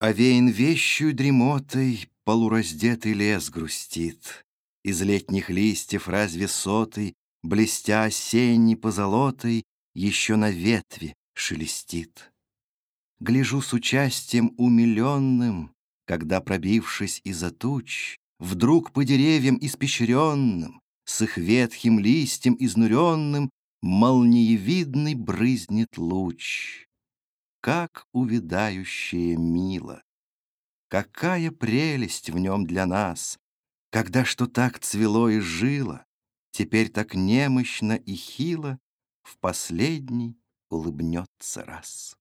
Овеян вещью дремотой Полураздетый лес грустит. Из летних листьев разве сотый, Блестя осенней позолотой, Еще на ветви шелестит. Гляжу с участием умиленным, Когда, пробившись из-за туч, Вдруг по деревьям испещренным, С их ветхим листьем изнуренным, Молниевидный брызнет луч. Как увядающее мило! Какая прелесть в нем для нас, Когда что так цвело и жило, Теперь так немощно и хило В последний улыбнется раз.